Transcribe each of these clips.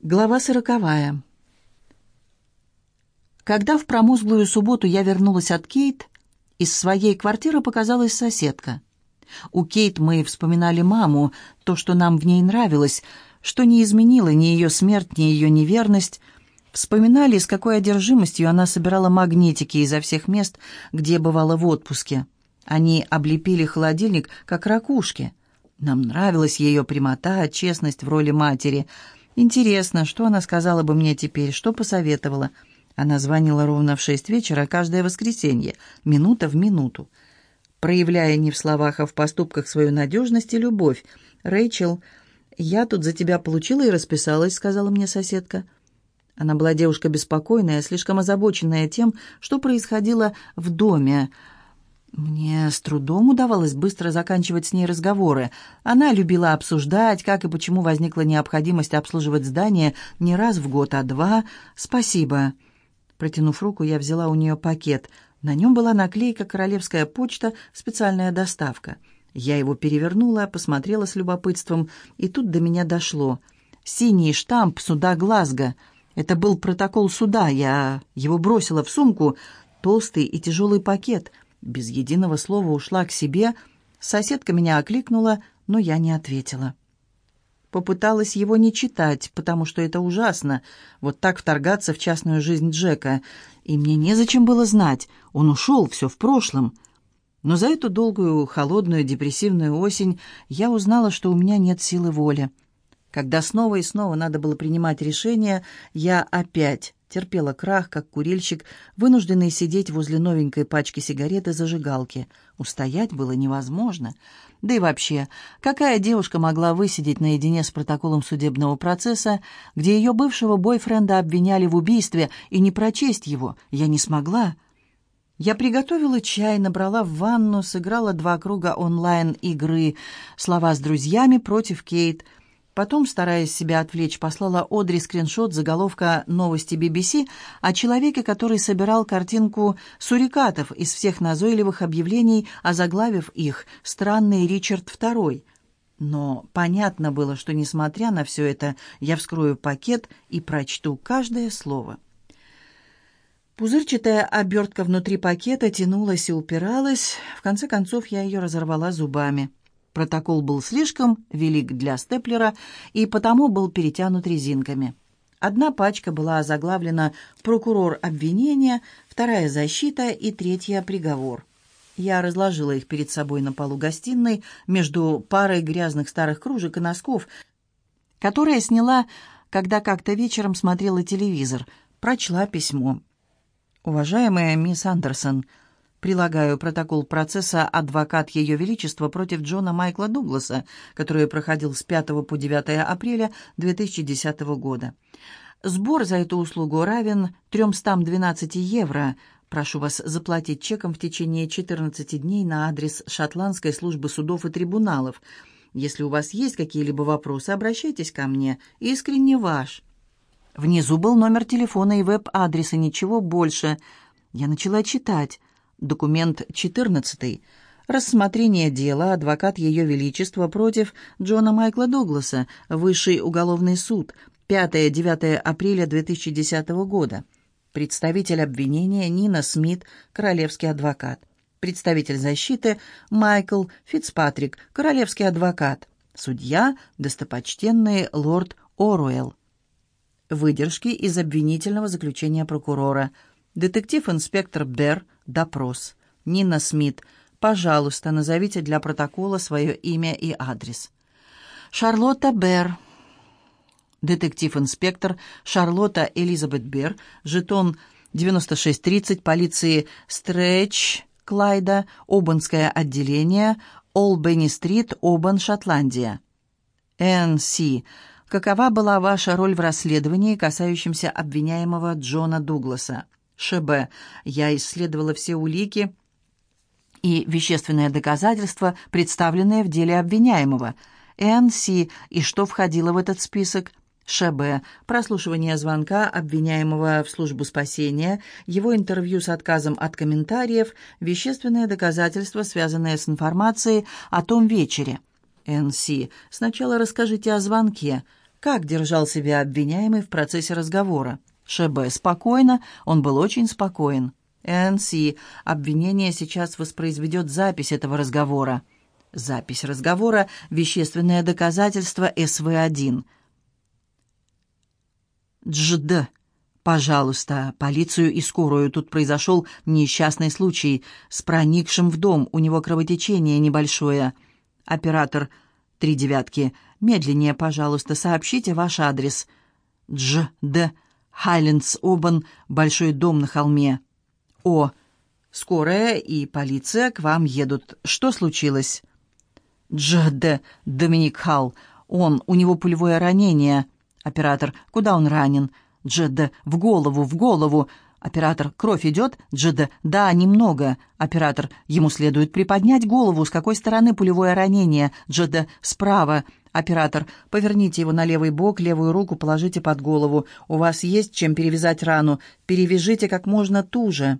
Глава сороковая. Когда в промозглую субботу я вернулась от Кейт, из своей квартиры показалась соседка. У Кейт мы вспоминали маму, то, что нам в ней нравилось, что не изменило ни ее смерть, ни ее неверность. Вспоминали, с какой одержимостью она собирала магнитики изо всех мест, где бывала в отпуске. Они облепили холодильник, как ракушки. Нам нравилась ее прямота, честность в роли матери — Интересно, что она сказала бы мне теперь, что посоветовала. Она звонила ровно в шесть вечера каждое воскресенье, минута в минуту. Проявляя не в словах, а в поступках свою надежность и любовь. «Рэйчел, я тут за тебя получила и расписалась», — сказала мне соседка. Она была девушка беспокойная, слишком озабоченная тем, что происходило в доме, — мне с трудом удавалось быстро заканчивать с ней разговоры. Она любила обсуждать, как и почему возникла необходимость обслуживать здание не раз в год, а два. «Спасибо». Протянув руку, я взяла у нее пакет. На нем была наклейка «Королевская почта. Специальная доставка». Я его перевернула, посмотрела с любопытством, и тут до меня дошло. «Синий штамп суда Глазго». Это был протокол суда. Я его бросила в сумку. Толстый и тяжелый пакет — без единого слова ушла к себе. Соседка меня окликнула, но я не ответила. Попыталась его не читать, потому что это ужасно, вот так вторгаться в частную жизнь Джека. И мне незачем было знать, он ушел, все в прошлом. Но за эту долгую, холодную, депрессивную осень я узнала, что у меня нет силы воли. Когда снова и снова надо было принимать решение, я опять терпела крах, как курильщик, вынужденный сидеть возле новенькой пачки сигарет и зажигалки. Устоять было невозможно. Да и вообще, какая девушка могла высидеть наедине с протоколом судебного процесса, где ее бывшего бойфренда обвиняли в убийстве, и не прочесть его? Я не смогла. Я приготовила чай, набрала в ванну, сыграла два круга онлайн-игры «Слова с друзьями» против Кейт – Потом, стараясь себя отвлечь, послала Одри скриншот заголовка «Новости BBC» о человеке, который собирал картинку сурикатов из всех назойливых объявлений, озаглавив их «Странный Ричард II». Но понятно было, что, несмотря на все это, я вскрою пакет и прочту каждое слово. Пузырчатая обертка внутри пакета тянулась и упиралась. В конце концов, я ее разорвала зубами. Протокол был слишком велик для степлера и потому был перетянут резинками. Одна пачка была озаглавлена «Прокурор обвинения», вторая «Защита» и третья «Приговор». Я разложила их перед собой на полу гостиной между парой грязных старых кружек и носков, которые сняла, когда как-то вечером смотрела телевизор. Прочла письмо. «Уважаемая мисс Андерсон», Прилагаю протокол процесса «Адвокат Ее Величества» против Джона Майкла Дугласа, который проходил с 5 по 9 апреля 2010 года. Сбор за эту услугу равен 312 евро. Прошу вас заплатить чеком в течение 14 дней на адрес Шотландской службы судов и трибуналов. Если у вас есть какие-либо вопросы, обращайтесь ко мне. Искренне ваш. Внизу был номер телефона и веб-адрес, и ничего больше. Я начала читать. Документ 14. Рассмотрение дела адвокат Ее Величества против Джона Майкла Дугласа, Высший уголовный суд, 5-9 апреля 2010 года. Представитель обвинения Нина Смит, королевский адвокат. Представитель защиты Майкл Фицпатрик, королевский адвокат. Судья, достопочтенный лорд Оруэлл. Выдержки из обвинительного заключения прокурора. Детектив-инспектор Берр, Допрос. Нина Смит. Пожалуйста, назовите для протокола свое имя и адрес. Шарлотта Берр. Детектив-инспектор Шарлотта Элизабет Берр. Жетон 9630 полиции Стрэч, Клайда, Обанское отделение, Олбенни-стрит, Обан, Шотландия. Н.С. Какова была ваша роль в расследовании, касающемся обвиняемого Джона Дугласа? ШБ. Я исследовала все улики и вещественные доказательства, представленные в деле обвиняемого. НС. И что входило в этот список? ШБ. Прослушивание звонка обвиняемого в службу спасения, его интервью с отказом от комментариев, вещественные доказательства, связанные с информацией о том вечере. НС. Сначала расскажите о звонке. Как держал себя обвиняемый в процессе разговора? ШБ. Спокойно. Он был очень спокоен. НС. Обвинение сейчас воспроизведет запись этого разговора. Запись разговора – вещественное доказательство СВ-1. Джд. «Пожалуйста, полицию и скорую. Тут произошел несчастный случай с проникшим в дом. У него кровотечение небольшое. Оператор три девятки. Медленнее, пожалуйста, сообщите ваш адрес. Дж. Д. Хайлендс Обан. Большой дом на холме. О. Скорая и полиция к вам едут. Что случилось? Дж. Д. Доминик Халл. Он, у него пулевое ранение. Оператор. Куда он ранен? Джедда, в голову, в голову. Оператор, кровь идет? Джедда, да, немного. Оператор, ему следует приподнять голову. С какой стороны пулевое ранение? Джедда, справа. Оператор, поверните его на левый бок, левую руку положите под голову. У вас есть чем перевязать рану. Перевяжите как можно туже.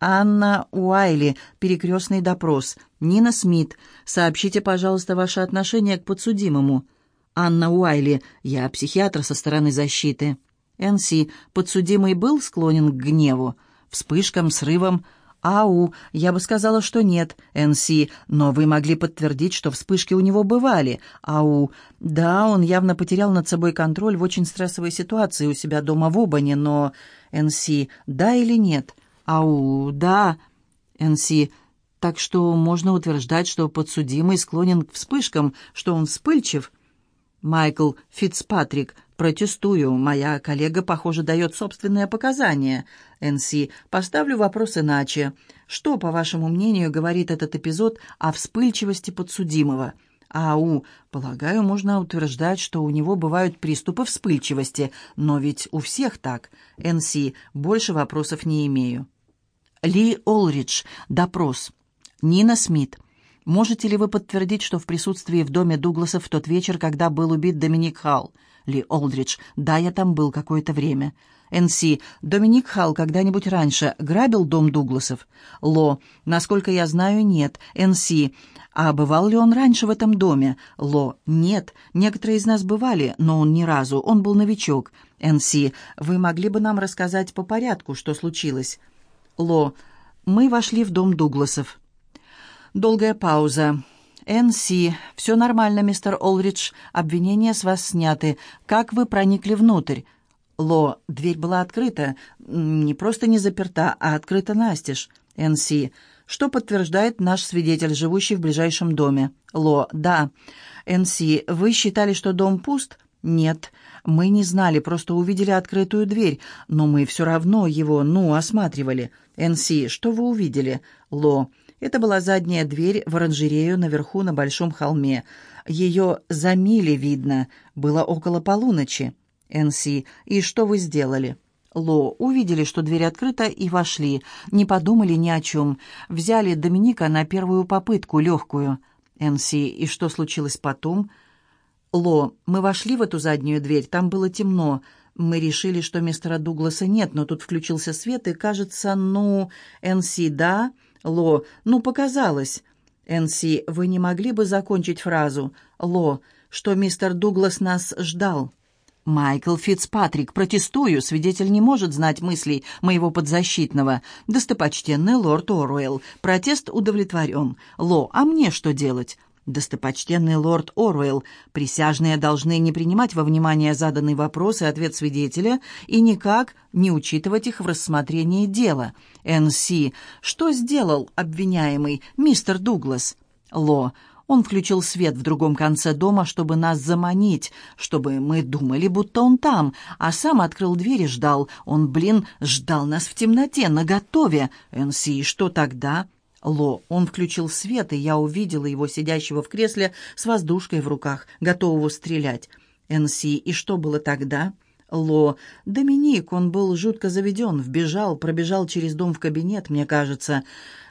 Анна Уайли, перекрестный допрос. Нина Смит, сообщите, пожалуйста, ваше отношение к подсудимому. Анна Уайли, я психиатр со стороны защиты. Энси, подсудимый был склонен к гневу, вспышкам, срывам. Ау, я бы сказала, что нет, Энси, но вы могли подтвердить, что вспышки у него бывали. Ау, да, он явно потерял над собой контроль в очень стрессовой ситуации у себя дома в Обане, но... Энси, да или нет? Ау, да. Энси, так что можно утверждать, что подсудимый склонен к вспышкам, что он вспыльчив. Майкл Фицпатрик, «Протестую. Моя коллега, похоже, дает собственные показания. Энси, поставлю вопрос иначе. Что, по вашему мнению, говорит этот эпизод о вспыльчивости подсудимого?» «Ау, полагаю, можно утверждать, что у него бывают приступы вспыльчивости, но ведь у всех так. Энси, больше вопросов не имею». Ли Олридж. Допрос. Нина Смит. Можете ли вы подтвердить, что в присутствии в доме Дугласов в тот вечер, когда был убит Доминик Халл? Ли Олдридж. «Да, я там был какое-то время». Н.С. Доминик Халл когда-нибудь раньше грабил дом Дугласов? Ло. Насколько я знаю, нет. Н.С. А бывал ли он раньше в этом доме? Ло. Нет. Некоторые из нас бывали, но он ни разу. Он был новичок. Н.С. Вы могли бы нам рассказать по порядку, что случилось? Ло. Мы вошли в дом Дугласов. Долгая пауза. «Н.С. Все нормально, мистер Олридж. Обвинения с вас сняты. Как вы проникли внутрь?» «Ло, дверь была открыта. Не просто не заперта, а открыта настежь. Н.С. Что подтверждает наш свидетель, живущий в ближайшем доме?» «Ло, да. Н.С. Вы считали, что дом пуст?» «Нет, мы не знали, просто увидели открытую дверь, но мы все равно его, ну, осматривали. Н.С. Что вы увидели?» «Ло, это была задняя дверь в оранжерею наверху на большом холме. Ее за мили видно. Было около полуночи. Энси, и что вы сделали? Ло, увидели, что дверь открыта, и вошли. Не подумали ни о чем. Взяли Доминика на первую попытку, легкую. Энси, и что случилось потом? Ло, мы вошли в эту заднюю дверь, там было темно. Мы решили, что мистера Дугласа нет, но тут включился свет, и, кажется, ну... Энси, да... Ло, ну, показалось. Энси, вы не могли бы закончить фразу? Ло, что мистер Дуглас нас ждал. Майкл Фицпатрик, протестую, свидетель не может знать мыслей моего подзащитного. Достопочтенный лорд Оруэлл, протест удовлетворен. Ло, а мне что делать? «Достопочтенный лорд Оруэлл, присяжные должны не принимать во внимание заданный вопрос и ответ свидетеля и никак не учитывать их в рассмотрении дела. Н.С. Что сделал обвиняемый мистер Дуглас?» «Ло. Он включил свет в другом конце дома, чтобы нас заманить, чтобы мы думали, будто он там, а сам открыл дверь и ждал. Он, блин, ждал нас в темноте, наготове. Н.С. Что тогда?» Ло, он включил свет, и я увидела его сидящего в кресле с воздушкой в руках, готового стрелять. Энси, и что было тогда? Ло, Доминик, он был жутко заведен, вбежал, пробежал через дом в кабинет, мне кажется.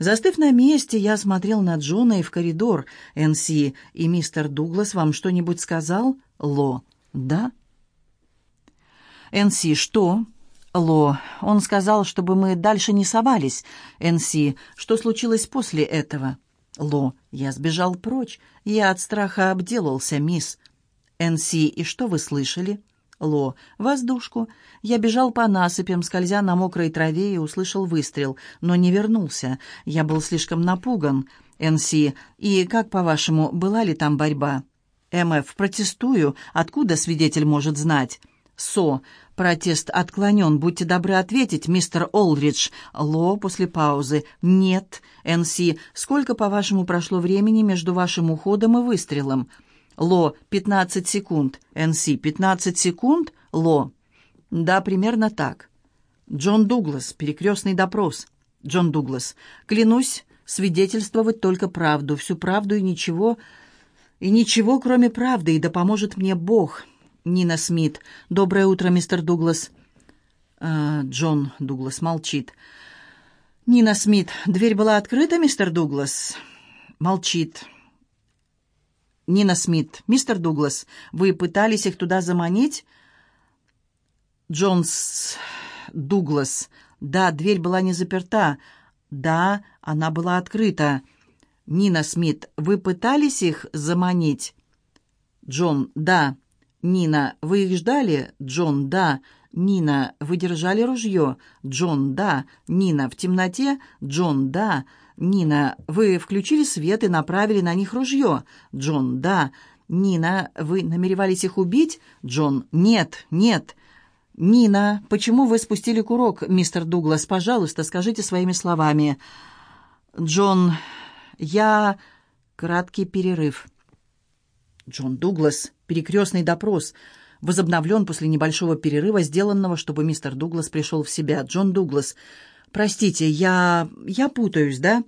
Застыв на месте, я смотрел на Джона и в коридор. Энси, и мистер Дуглас вам что-нибудь сказал? Ло, да? Энси, что? Ло, он сказал, чтобы мы дальше не совались. Энси, что случилось после этого? Ло, я сбежал прочь. Я от страха обделался, мисс. «НС, и что вы слышали?» Ло. «Воздушку. Я бежал по насыпям, скользя на мокрой траве, и услышал выстрел, но не вернулся. Я был слишком напуган. НС. И как, по-вашему, была ли там борьба?» МФ. «Протестую. Откуда свидетель может знать?» СО. «Протест отклонен. Будьте добры ответить, мистер Олридж». Ло после паузы. «Нет». НС. «Сколько, по-вашему, прошло времени между вашим уходом и выстрелом?» Ло. «Пятнадцать секунд». НС. «Пятнадцать секунд?» Ло. «Да, примерно так». Джон Дуглас. Перекрестный допрос. Джон Дуглас. «Клянусь свидетельствовать только правду, всю правду и ничего, и ничего, кроме правды, и да поможет мне Бог». Нина Смит. «Доброе утро, мистер Дуглас». А, Джон Дуглас молчит. «Нина Смит, дверь была открыта, мистер Дуглас?» Молчит. Нина Смит. «Мистер Дуглас, вы пытались их туда заманить?» Джонс Дуглас. «Да, дверь была не заперта. Да, она была открыта». Нина Смит. «Вы пытались их заманить?» Джон. «Да». Нина, вы их ждали? Джон, да. Нина, вы держали ружье? Джон, да. Нина, в темноте? Джон, да. Нина, вы включили свет и направили на них ружье? Джон, да. Нина, вы намеревались их убить? Джон, нет, нет. Нина, почему вы спустили курок, мистер Дуглас? Пожалуйста, скажите своими словами. Джон, я... Краткий перерыв. Джон Дуглас, перекрестный допрос, возобновлен после небольшого перерыва, сделанного, чтобы мистер Дуглас пришел в себя. Джон Дуглас, простите, я... я путаюсь, да?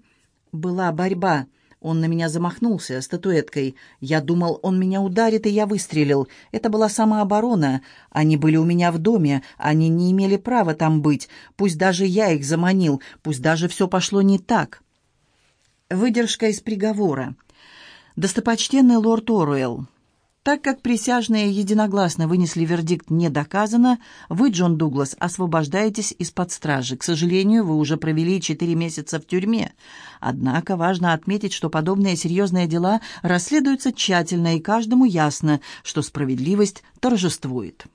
Была борьба. Он на меня замахнулся статуэткой. Я думал, он меня ударит, и я выстрелил. Это была самооборона. Они были у меня в доме. Они не имели права там быть. Пусть даже я их заманил. Пусть даже все пошло не так. Выдержка из приговора. Достопочтенный лорд Оруэлл, так как присяжные единогласно вынесли вердикт «не доказано», вы, Джон Дуглас, освобождаетесь из-под стражи. К сожалению, вы уже провели четыре месяца в тюрьме. Однако важно отметить, что подобные серьезные дела расследуются тщательно, и каждому ясно, что справедливость торжествует.